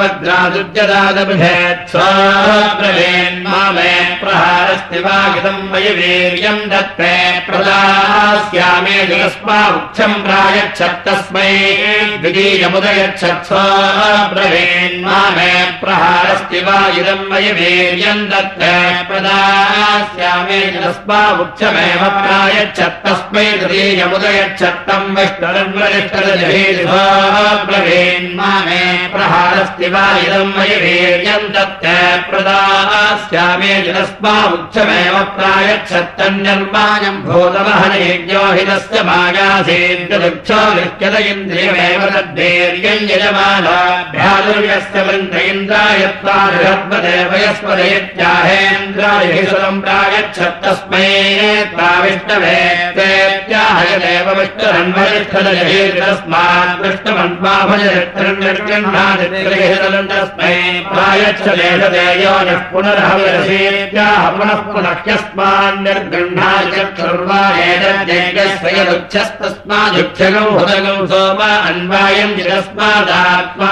वज्रादुज्यदादभिषेत्स्वाब्रवीन्मा मे प्रहारस्ति वागिदम् मयि वीर्यम् दत्ते प्रदास्यामे जगस्मा उक्षम् प्रायच्छत्तस्मै द्वितीयमुदयच्छत्स्वाब्रवीन्मा मे प्रहारस्ति वागिदम् मयि वीर्यम् दत्ते प्रदास्यामे जगस्मा उक्षमेव प्रायच्छत्तस्मै द्वितीयमुदयच्छत्तम् विष्णुरन्वरिष्ठरजहे ब्रवीन्मा मे प्रहारस्ति वा इदम् मयि वीर्यम् दत्त प्रदास्यामे जिनस्मा उच्चमेव प्रायच्छत्तन्यर्मायम् भूतवहनयज्ञो हि तस्य मायासेन्द्रदुक्षो लिख्यत इन्द्रियमेव तद्वीर्यम् यजमानाभ्यादुर्यस्य वृन्द इन्द्रायत्वादेवयस्पदयत्याहेन्द्राय हि सुरम् प्रायच्छत्तस्मै त्वाविष्णवे तेत्याहयदेव विष्णुरन्वरिष्ठदयहे तस्मात् कृष्णमन्वाभजस्मै प्रायच्छदेशदेयो नः पुनरहविरसेत्याह ह्यस्मान्निर्गृह्णाचक्षुर्वायेतस्मादुक्षगौ हुदगौ सोम अन्वायम् जिरस्मादात्मा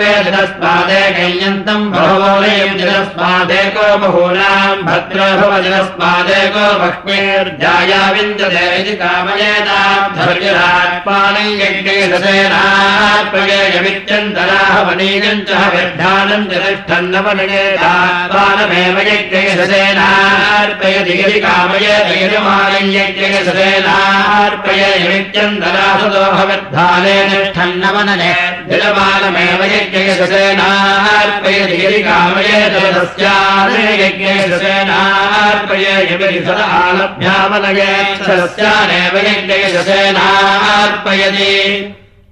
वेदस्मादेकयन्तम् बहवोदयम् जिरस्मादेको बहूनाम् भद्रो भवजरस्मादेको भक्ष्मेर्जायाविन्दते इति कामयेतात्मर्यरात्मानम् यज्ञेशसेनार्पयेयमित्यन्तराह वनीयम् च व्यर्थानम् जनिष्ठन्नवनयेतात्मानमेव यज्ञेशसेनार्पयति यदि कामयेतयजमानम् यज्ञेशसेनार्पयेयमित्यन्तरासदोहव्यर्थाने निष्ठन्नवनने जलमानमेव यज्ञेशसेनार्पयति यदि कामयेत तस्याने यज्ञेशसेनार्पयेयमिति सदा आलभ्यावनये सस्यानेव यज्ञेशसेनार्पयति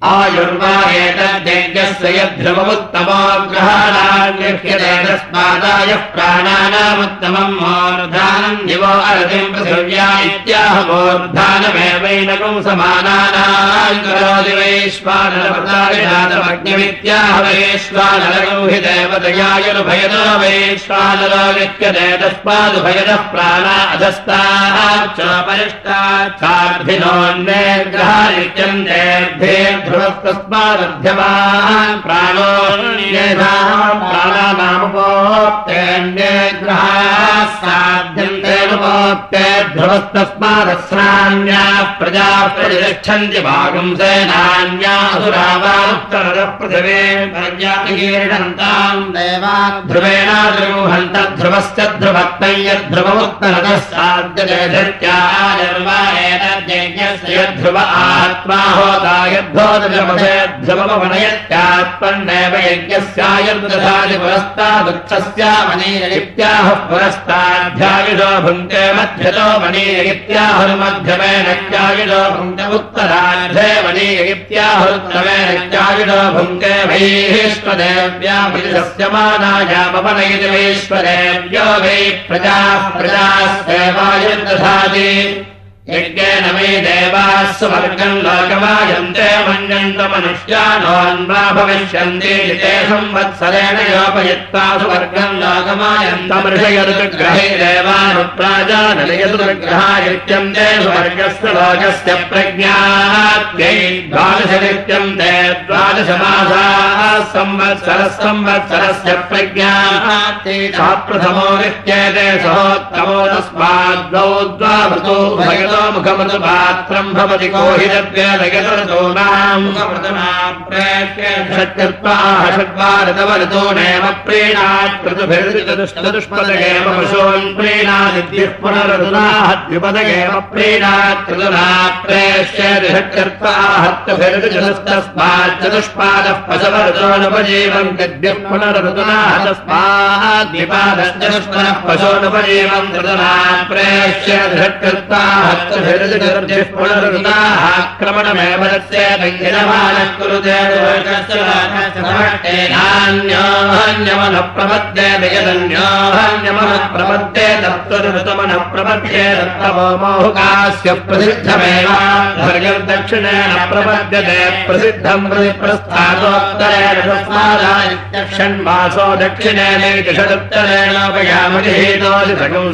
आयुर्वा एतद्यज्ञस्य यद्ध्रुवमुत्तमोग्रहाणान्यक्ष्यते तस्मादायः प्राणानामुत्तमम् मोर्धानम् दिवो अर्थिम् पृथिव्या इत्याह मोर्धानमेवैनकम् समानानाम् करोति वैश्वानरपदाविधातमग्निमित्याह वैश्वानरगौ हि देवतयायुर्भयतो वैश्वानरो लिख्यते तस्मादुभयतः प्राणा अधस्ताच्चाभिनोन्नेर्ग्रहानित्यन्तेऽर्धे ध्रुवस्तस्मादध्यमान् प्राणो प्राणानामुपोप्तेऽन्यग्रहाः साध्यन्तेऽनुपोप्ते ध्रुवस्तस्मादस्राण्या प्रजा प्रतिष्ठन्ति भागम् सेनान्यासुरावानुत्तरः पृथिवे पर्यातिकीर्णन्ताम् देवान् ध्रुवेणाद्रुहन्त ध्रुवश्च ध्रुवक्तै यद्ध्रुवमुत्तरतः साध्यते धृत्या निर्वा एतद्यज्ञस्य यद्ध्रुव आत्मा होता ध्रुवमवनयत्यात्मन्नेव यज्ञस्यायुर्दधाति पुरस्तादुक्षस्यामनीयगित्याह पुरस्ताध्यायुषो भुङ्क्ते मध्यतो मनीयगित्याहुर्मध्यमेन त्यायुषो भुङ्क्ते उत्तरार्धे मनीयगित्याहुरुत्तमेन भुङ्क्ते वैश्वदेव्याभिषस्य मानायामपनयति वैश्वदेव्यो वै प्रजाः प्रजाः यज्ञेन वै देवाः सुवर्गम् लोकमायन्ते मन्यन्त मनुष्यानोन्वा भविष्यन्ति जिते संवत्सरेण योपयित्वा सुवर्गम् लोकमायन्तमृषयऋग्रहे देवानुप्राजानलयतुर्ग्रहायुक्त्यन्ते सुवर्गस्य लोकस्य प्रज्ञात्यै द्वादशनित्यम् ते द्वादशमासाः संवत्सरः संवत्सरस्य प्रज्ञा प्रथमो नित्येते सहोत्तमो तस्माद्वौ द्वावृतो कोहिरद्वेदगतोनाम्प्रेष्यत्वाः षड्वारतवरतोनेव प्रीणात् क्रतुभिर्चतुष्पदगेव पशून् प्रीणादिद्यः पुनरतुनाः द्विपदगेव प्रीणात् क्रतुना प्रेष्यति षट्कर्ताः हत्यभिर्चतुस्तस्मात् चतुष्पादः क्रतुना नान्योहन्यमनः प्रपद्येत यदन्योहन्यमनः प्रपद्ये तत्त्वऋतमनः प्रपद्ये मोहुकास्य प्रसिद्धमेव दक्षिण दक्षिणेन प्रपद्यते प्रसिद्धम् प्रति प्रस्थातोत्तरेण षण्मासो दक्षिणेनैति षडुत्तरेणोपयामजिहेतोऽधिसकं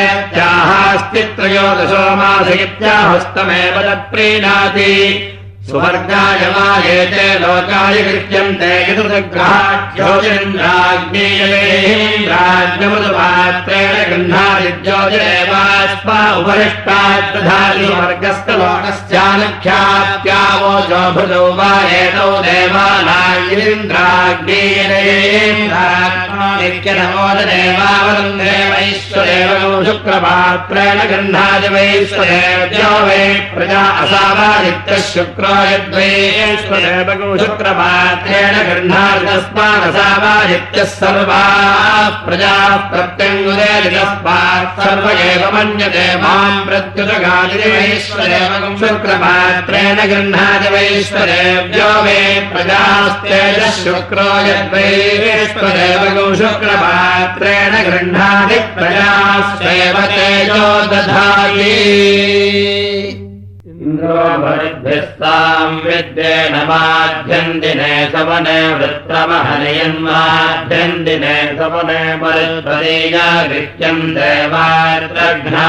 सर्पोऽस्यंहस्पत्यायत्वेत्याहास्ति त्रयोदशो मास इत्याहस्तमेव तत्प्रीणाति सुवर्गाय वायेते लोकाय कृत्यन्ते यदुग्रहाज्योतिन्द्राग्नेयेन्द्राज्ञमुदपात्रेण गृह्णादिज्योतिरेवास्मा उपरिष्टाद्दधाति वर्गस्थलोकस्यानख्यात्यावोचो भृतौ वा देवानायिन्द्राग्नेयेन्द्राग्नित्यनमोददेवावरन्दे वैश्वदेवौ शुक्रपात्रेण गृह्णादि वैश्वदेव्यो वै प्रजा असावादित्यः शुक्रो यद्वैश्वदेवगौ शुक्रपात्रेण गृह्णादितस्मादसावादित्यः सर्वाः प्रजाः प्रत्यङ्गुदेतस्मात् सर्व एव माम् प्रत्युतगादिवैश्वदेवगं शुक्रपात्रेण गृह्णादि वैश्वदेव्यो वे प्रजास्तेजः शुक्रो यद्वैश्वदेवगौ शुक्रपात्रेण गृह्णादि प्रजास्तेव तेजो दधाति इन्द्रोभरिभ्यस्ताम् विद्येन माध्यन्दिने सवने वृत्रमहनयन्माध्यन्दिने सवने मरुत्वदीया गृह्यन्ते वार्त्रघ्ना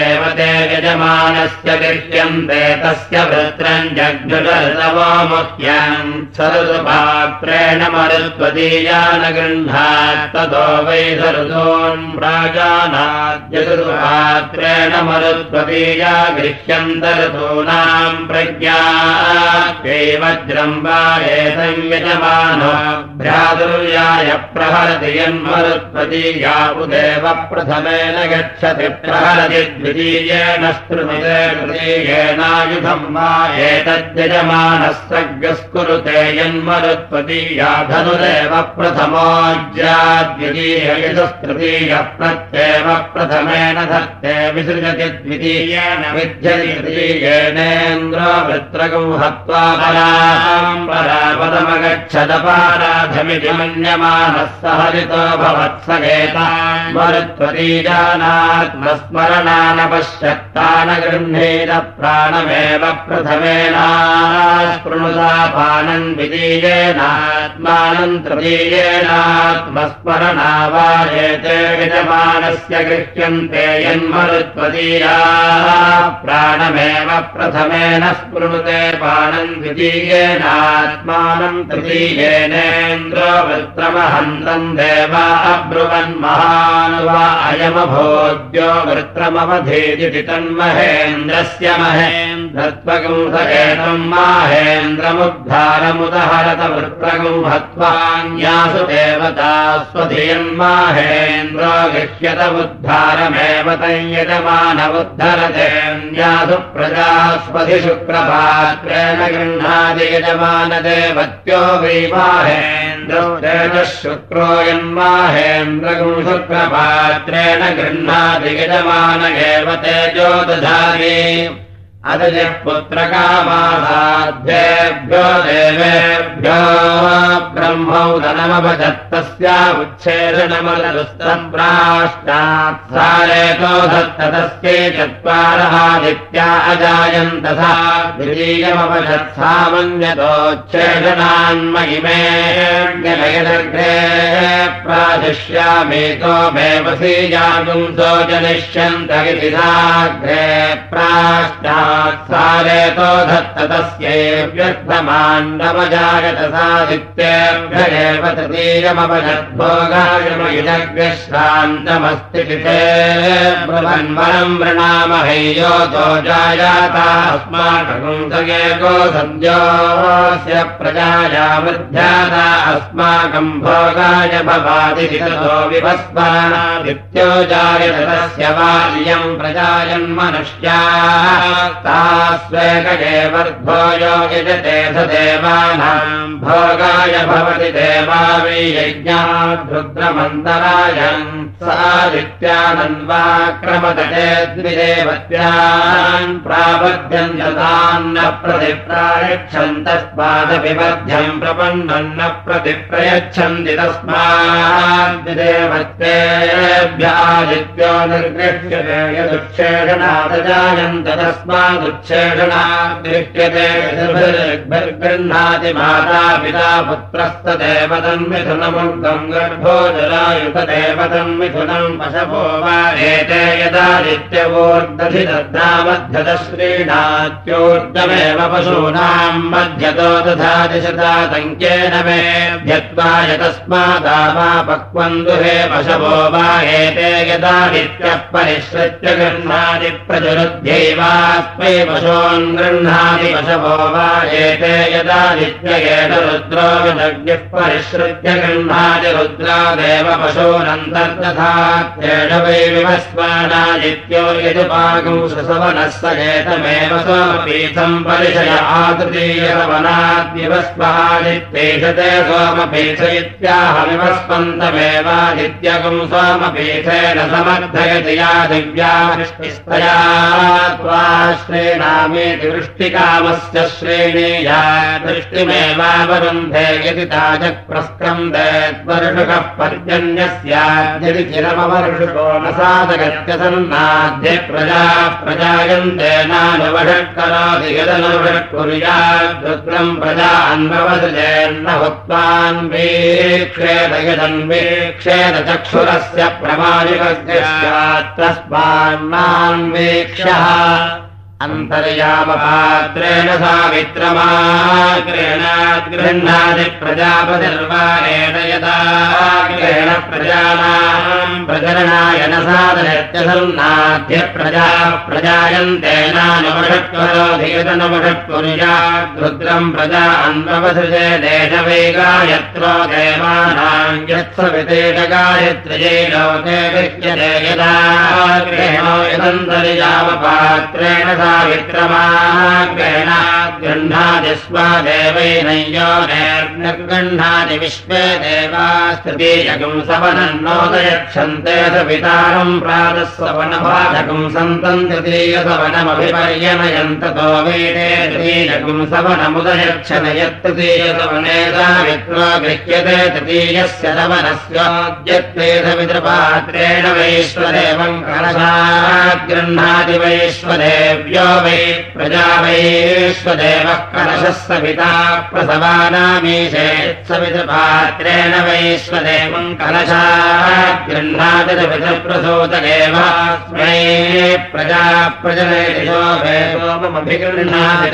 एव ते यजमानस्य गृह्यन्ते तस्य वृत्रम् जग्नुरतवो मुह्यम् सरदुपात्रेण मरुत्वदीया न गृह्णात् ततो वै सरदोन् प्राजानाद्यसुपात्रेण मरुत्वदीया गृह्यन्तरतो प्रज्ञा वज्रम् वा एतयमानो भ्रातुर्याय प्रहरति यन्मरुत्पदीया उदेव प्रथमेन गच्छति प्रहरति द्वितीयेन स्तृमते तृतीयेनायुधम् वा एतद्यजमानः सज्ञस्कुरुते यन्मरुत्पदीया धनुरेव प्रथमोज्या द्वितीययुधस्तृतीयः प्रत्येव प्रथमेन धत्ते विसृजति द्वितीयेन विद्यति तृतीयेनेन्द्रो वृत्रगौ हत्वा पराम् परापदमगच्छदपाराधमिति मन्यमानः सहरितो भवत्सगेताम् मरुत्वतीजानात्मस्मरणानपश्यत्तान गृह्णेन प्राणमेव प्रथमेनास्पृणुतापानम् द्वितीयेनात्मानम् तृतीयेनात्मस्मरणावायेते यजमानस्य गृह्यन्ते यन्मरुत्वतीया प्राणमेव प्रथमेन स्पृणुते पानम् द्वितीयेनात्मानम् तृतीयेनेन्द्रो वृत्रमहन्तम् देवा अब्रुवन्महान् वा अयमभोद्यो वृत्रमवधेति तन्महेन्द्रस्य महेन्द्रत्वगुंसकेतम् माहेन्द्रमुद्धारमुदहरत वृत्रगुं हत्वान्यासु देवता स्वधियन्माहेन्द्रो गृह्यत उद्धारमेव तञ्यजमानमुद्धरतेऽन्यासु प्रजास्पति शुक्रपात्रेण गृह्णादि यजमानदेवत्यो तेजः शुक्रो यन्माहेन्द्रगुं शुक्रपात्रेण गृह्णादि यजमान एव तेजो दधाति अदजः पुत्रकामासाध्येभ्यो देवेभ्यो ब्रह्मौदनमभजत्तस्या उच्छेदनमलरुस्तम्प्राष्टात् सारेतो धत्ततस्यै चत्वारहादित्या अजायन्तथा द्वितीयमपजत्सामन्यतोच्छेदनान्महिमेऽग्रे प्राशिष्यामेतो मे वसीजागुंसो जनिष्यन्त इति साग्रे प्राष्टात् सारेतो धत्त तस्यैव्यर्थमाण्डवजागत सादित्येभ्य एव तृतीयमपजद्भोगायमयुजग्रश्रान्तमस्ति चिते ब्रह्मन्वरम् वृणामहे योतो जायाता अस्माकंसगेको सद्योस्य प्रजाया वृद्ध्याता अस्माकम् भोगाय भवादि ततो विभस्मरादित्यो जायत तस्य बाल्यम् प्रजायन्मनुष्या स्वेकजेवर्भोयो यजते स देवानाम् भोगाय भवति देवा वै यज्ञाद्रुद्रमन्तरायम् सादित्यानन्वाक्रमदते द्विदेवत्यान् प्राबध्यम् यतान्न प्रतिप्रायच्छन्तस्मादपिबध्यम् प्रपन्नम् न प्रतिप्रयच्छन्ति तस्माद्देवत्तेभ्यादित्यो निर्गृह्यते यदुच्छेषणादजायन्त तस्मादुच्छेषणाद्गृह्यते गृह्णाति माता पिता पुत्रस्तदेव तन्मिथुनमुग्धम् गर्भो जलायुधदेव तन्मिथुनम् पशवो वा एते दद्रामध्यतश्रीणात्योर्दमेव पशूनाम् मध्यतो तथा दिशतातङ्केन मे व्यक्त्वा यतस्मादामा पक्वम् दुहे पशवो वा एते यदादित्यः परिश्रित्य गृह्णाति पशून् गृह्णाति पशवो वा एते यदादित्ययेन रुद्रो विदग्निः परिश्रुत्य गृह्णाति रुद्रादेव पशूनन्तर्तथात्येष वै विवस्वानादित्यो यजुपाकं सुसवनः स एतमेव सोमपीठम् परिचय आतृतीयवनाद्यवस्वादित्येष ते सोमपीठ इत्याहमिवस्पन्तमेवादित्यकं सोमपीठेन समर्थयति या त्वा श्रेणामेति वृष्टिकामस्य श्रेणीया दृष्टिमेवावरुन्धे यदि ताजप्रस्कन्दे वर्षुकः पर्जन्यस्याद्यदि चिरमवर्षुको न साधगत्य सन्नाद्य प्रजा प्रजायन्ते नानुवषट्करोति यदनुवषट्कुर्याद्रुद्रम् प्रजा अन्ववसृजेन्न हुत्वान् वीक्षेद यदन्वीक्षेद चक्षुरस्य प्रमाणिकस्य स्यात् तस्मान्नान्वीक्ष्यः अन्तर्यामपात्रेण सावित्रमाग्रेणाद् गृह्णाति प्रजापतिर्वारेण यदा ग्रेण प्रजानाम् साधयत्यसन्नाद्य प्रजा प्रजायन्तेनानुवषट्करोधियतनुवषट्कुर्यात् रुद्रम् प्रजा अन्ववसृजे देशवेगायत्रो देवानाम् यत्सवितेन गायत्र्यै लोके यदा ग्रेणो यदन्तर्यामपात्रेण सावित्रमाग्रेण गृह्णाति स्वादेवैनयो निर्गृह्णाति विश्वे देवास्तृतीयकम् सवनम् नोदयच्छन्ते सवितारम् प्रातः सवनभाजकम् सन्तम् तृतीयसवनमभिपर्यनयन्ततो वेदे तृतीयकम् सवनमुदयच्छन यत्तृतीयसवने सावित्रो गृह्यते तृतीयस्य सवनस्योद्यत्ते सवितृपात्रेण वैश्वदेवम् कलशात् गृह्णाति वैश्वदेव्यो वै प्रजा वैश्वदेवः कलशः सविता प्रसवानामीशे सवितृपात्रेण वैश्वदेवम् कलशात् गृह्णाति पितृप्रसूतदेवास्मै प्रजा प्रजनेशो वेदोमभिगृह्णाति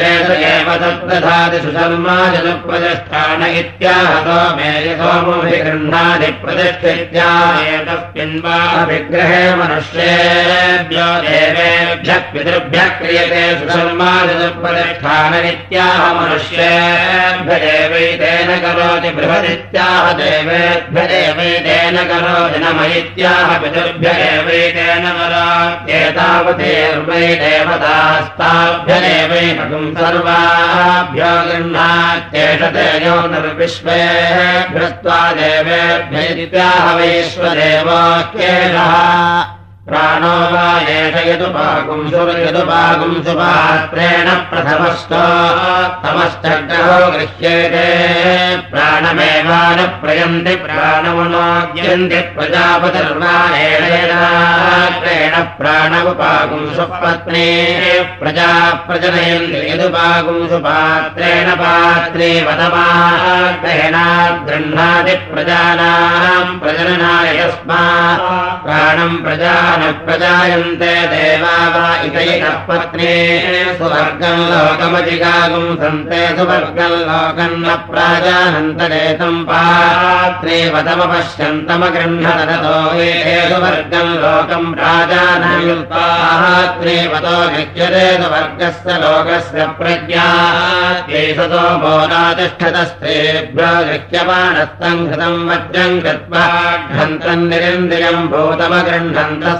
एव तत्प्रधाति सुशर्मा जनुप्रतिष्ठान इत्याहतो मे सोमभिगृह्णाति प्रतिष्ठित्यातस्मिन् वा विग्रहे मनुष्येभ्यो देवेभ्यः पितृभ्यः क्रियते सुशर्मा जनुप्रतिष्ठान इत्याह मनुष्येभ्य देवैतेन करोति बृहदित्याह देवेभ्य देवैतेन करोति नम इत्याह पितृभ्य एवैतेन करोत्येतावतेर्वै देवतास्ताभ्य देवैकम् सर्वाभ्यो गृह्णात्येष तेजो निर्विश्वेभ्यस्त्वा देवेभ्य इत्याह वैश्वदेवोऽख्येषः प्राणो वा एष यदुपाकुंसुर्यदुपाकुंसु पात्रेण प्रथमस्तमश्चग्रहो गृह्येते। प्राणमेवानुप्रयन्ति प्राणमुनोद्यन्ति प्रजापतिर्वाणेण प्राण उपाकुंसु पत्नी प्रजा प्रजनयन्ति यदुपाकुंसु पात्रेण पात्रे वदमाग्रहेणात् गृह्णाति प्रजानाम् प्रजननाय यस्मात् प्राणम् प्रजा प्रजायन्ते देवा वा इतैकः पत्नी सुवर्गम् लोकमधिकागुम् सन्ते सुवर्गम् लोकम् न प्राजानन्तरेतम् पात्रे वतमपश्यन्तमगृह्णतो वेदे सुवर्गम् लोकम् प्राजानयुक्तात्रे वतो गृह्यते सुवर्गस्य लोकस्य प्रज्ञा मोदातिष्ठतस्तेभ्यो गृह्यमाणस्तम् घृतम् वज्रम् कृत्वा घ्नन्तम् निरिन्द्रियम् भूतमगृह्णन्तः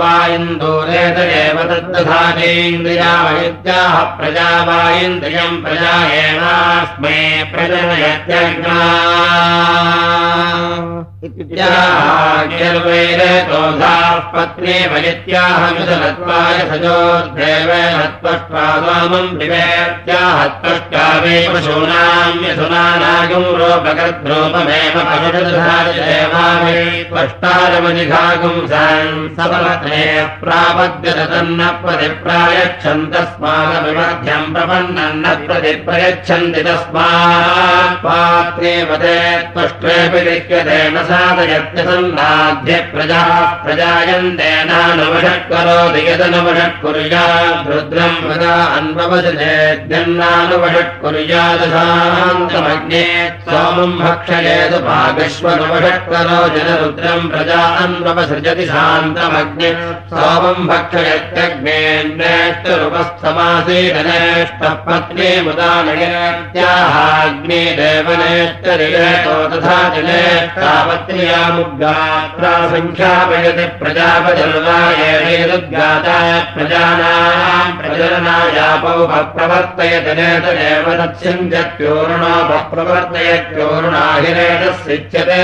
वा इन्दूरेतरेव तद्दधानेन्द्रिया इत्याह प्रजा वा इन्द्रियम् प्रजा एवास्मै प्रजनयत्यग्ना। इत्याहाग्यर्वैरतोधाः पत्नी वैत्याहमिदलत्वाय सजोर्देवत्वष्टामम् विवेत्याहत्वष्टावे पशूनाम् यशुनानागम् रोपकर्द्रूपमेव पशुषधादेवामे त्वष्टारमनिघागुम् सपत्ने प्रापद्यतन्न प्रतिप्रायच्छन्तस्मानविमध्यम् प्रपन्नन्न प्रतिप्रयच्छन्ति तस्मात् पात्रे वदे त्वष्ट्रेऽपि लिख्यते न साधयत्यसन्नाद्य प्रजा प्रजायन्तेनानुवषट्करोति यदनुवषट्कुर्यात् रुद्रम् वदा अन्ववशनेद्यन्नानुवषट्कुर्यादशान्तमग्ने सोमम् भक्षयेतु पागश्वनुवषट्करो प्रजा अन्वपसृजति शान्तमग्ने। सोमम् भक्षयत्यग्नेष्टरुपस्थमासीदनेष्टः पत्नी मुदानयत्याहाग्ने देवनेष्टरितो तथा जनेष्टापत्न्यामुद्गात्रा सङ्ख्यापयति प्रजापजल्वायेदुद्गाता प्रजानाम् प्रजननायापौ नेतदेव तत्स्यञ्जत्योरुणोपप्रवर्तयत्योरुणाहिरेतस्यच्यते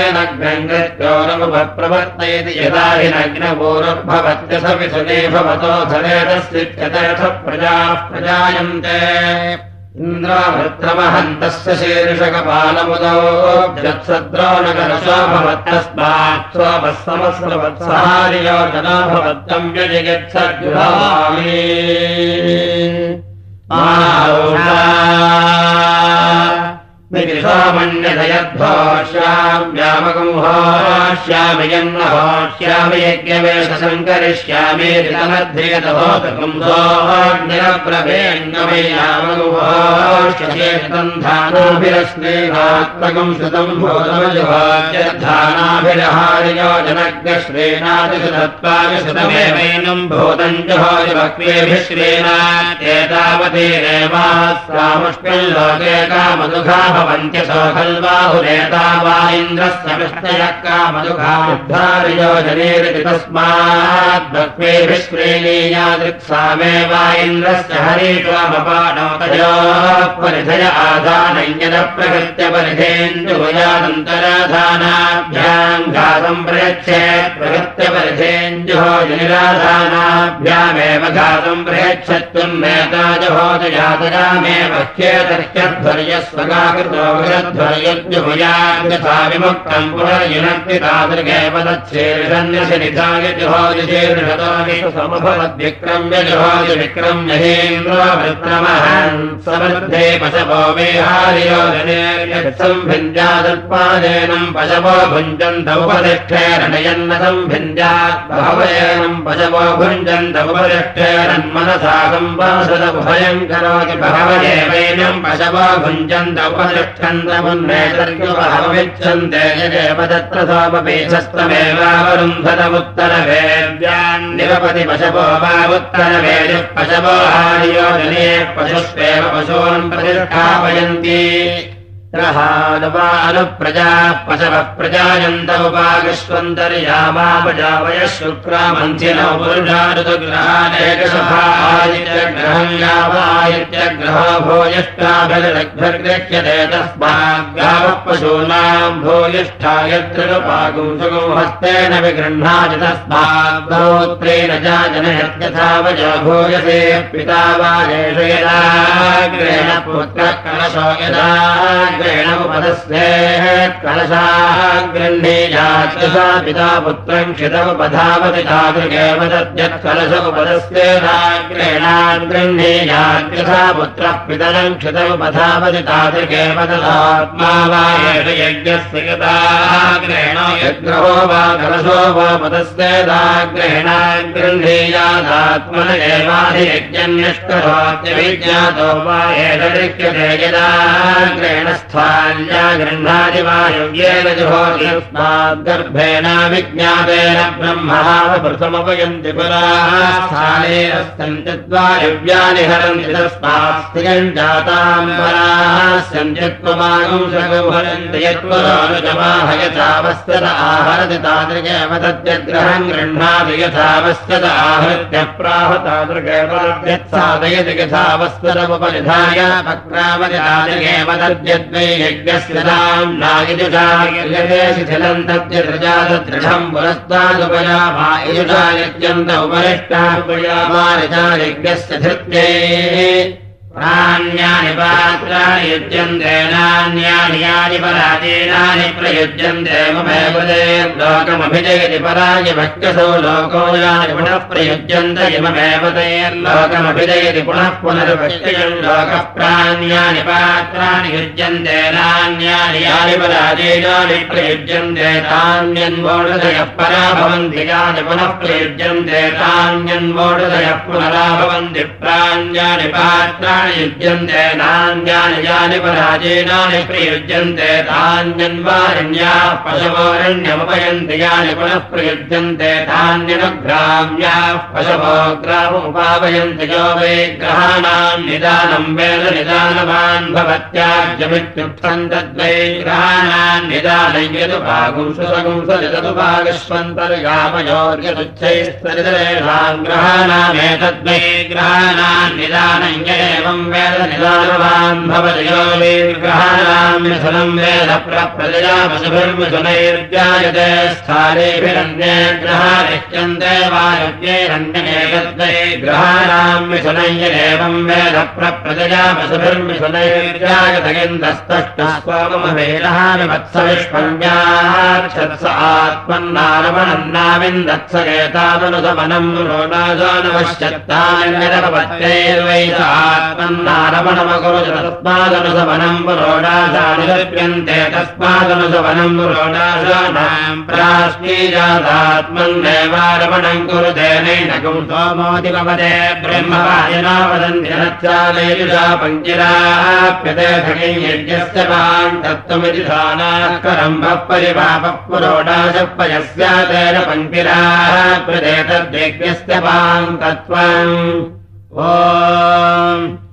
नग्नङ्गत्योरमुपप्रवर्तयति यदा हि नग्नपूरुर्भवत्य स विसुने भवतो धरेतस्यच्यतेऽथ प्रजाः प्रजायन्ते इन्द्राभृत्रमहन्तस्य शीर्षकपालमुदौ भवत्तम् व्यजगच्छद्युधामि श्यामगुंहोष्यामि यन्नहोष्यामि यज्ञवेशङ्करिष्यामि ृगम् श्रुतम् भूतमजुहानाभिरहार्यो जनग्रश्रेणादिशतत्वादिशतमेवैनम् भूतम् जुहोरिवक्वेभिश्रेणात्येतावतीरेवास्यामुष्मिन् लोके कामदुघा भवन्त्य खल्बाहुरेता वा इन्द्रस्य भक्वेभिश्रेणीयादृक्सामे वा इन्द्रस्य हरित्वामपाणो परिधय आधानय्यदप्रकृत्य परिधेन्दुभयादन्तराधानाभ्याम् घातम् प्रयच्छेत् प्रकृत्य परिधेन्दुहो जनिराधानाभ्यामेव घातम् प्रयच्छत्वम् मेताजहोदयातयामेव ह्येतर्ह्यध्वर्यस्वगाकृतो विक्रम्य हेन्द्रो वृत्रमहन् समृद्धे पशवो विहार्योजनेर्यत्सम्भिन्द्यादत्पादेनम् पशवो भुञ्जन्त उपतिष्ठेरणयन्न सम्भिन्द्यात् बहवयनम् पशवो भुञ्जन्त उपतिष्ठेरन्मनसा सम्भाषदुभयम् करोति बहवयेवैनम् पशवो भुञ्जन्त तत्र सोमपेशस्तमेवावरुन्धतमुत्तरवेद्यान्निरपति पशवो वा उत्तरवेदः पशवो हार्योजने पशुष्वेव पशून् प्रतिष्ठापयन्ति अनुप्रजाः पशवः प्रजायन्त उपागस्वन्तर्यामापजावयः शुक्रामन्थिनौ पुरुषारुतग्रहानेकसभादित्यग्रहम् यावायत्यग्रहो भूयिष्ठाभिर्ग्रह्यते तस्माद्गावः पशूनाम् भूयिष्ठा यत्रिपागुम् सुगुम् हस्तेन विगृह्णाति तस्माद्गोत्रेण जनयत्यथा वजो भूयसे पिता वा येषु यदाग्रेण पुत्रः कलशो यदा उपदस्ये कलशाः गृह्णीयाच्च पिता पुत्रम् क्षितमुपधावति तादृगेव तद्यत् कलश उपदस्येनाग्रेणान् गृह्णीयाच्यथा पुत्रः पितरम् क्षितमुपधावति तादृगेव तदात्मा वा एष यज्ञस्य यदाग्रेण यग्रहो वा कलशो वा एवाधियज्ञम् निष्करोत्यविज्ञातो वा एतरिक्यते यदाग्रेण स्थाल्या वा योग्येन जुहोति। यस्माद्गर्भेण विज्ञातेन ब्रह्महावपृथमपयन्ति पुरास्थानेरस्तन्त्यद्वायव्यानि हरन्ति तस्मास्तियम् जाताम् पराः सन्त्यत्वमागुंसगुहरन्ति यत्पुरानुजमाहयथावस्यत आहरति तादृगेव तद्यद्ग्रहम् गृह्णाति यथावस्यत आहृत्य प्राह तादृगेव पक्रावति तादृगेव तद्यद्वै यज्ञस्य यजुषा शिथिलम् तद्यदृजातदृढम् पुरस्तादुपयामा यजुषा यज्ञन्त उपरिष्टानुपयामा यज्ञस्य धृत्ये प्राण्यानि पात्राणि युज्यन्ते नान्यानि यानि पराजीनानि प्रयुज्यन्ते ममेव लोकमभिजयति पराय भक्त्यसौ लोको यानि पुनः प्रयुज्यन्त इममेव तैर्लोकमभिजयति पुनः पुनर्भक्त्ययम् लोकः प्राण्यानि पात्राणि युज्यन्ते नान्यानि यानि पराजीनानि प्रयुज्यन्ते तान्यन्वोषधयः परा भवन्ति यानि पुनः प्रयुज्यन्ते तान्यन्वोषधयः पुनरा भवन्ति प्राण्यानि पात्राणि युज्यन्ते नान्यानि यानि पराजीनानि प्रयुज्यन्ते तान्यन्वारण्याः पशवोरण्यमुपयन्ति यानि पुनः प्रयुज्यन्ते तान्यनुग्राम्याः पशवो ग्राममुपावयन्ति यो वै ग्रहाणाम् निदानम् वेद निदानवान् भवत्याज्यमित्युक्तम् तद्वै यदुभागुंसुतगुंसलितदुभागस्वन्तर्गामयोर्यदुच्छैस्तरितरेषाम् ग्रहाणामेतद्वै ग्रहाणाम् निदानम् य भवति यो वीर्ग्रहाणाम् मिथुनम् वेद प्रप्रजया पशुभिर्मिथुनैर्जायते स्थानेभिरन्ये ग्रहानित्यन्ते वायुज्यैरन्यमेतद्वै ग्रहाणाम् मिथुनय्य एवम् वेद प्रप्रजया पशुभिर्मिथुनैर्जायत इन्दस्तष्टस्वामवेदः विवत्सविष्पञ्जाक्षत्स आत्मन्नारमणन्नाविन्दत्स तस्मादनुसवनम् पुरोडाशानिलप्यन्ते तस्मादनुसवनम् पुरोडाशानाम् प्राश्नीजातात्मन्नेवारमणम् कुरुतेनैनकम् सोमोति भवते। ब्रह्मवादिना वदन्ति नच्चालयुषा पङ्किराप्यते खगै यज्ञस्य पाम् तत्त्वमिति धानाकरम्भः परिपापः पुरोडाशः पयस्यातेन पङ्किराप्यते तद्यज्ञस्य पाम् तत्त्वम्। ॐ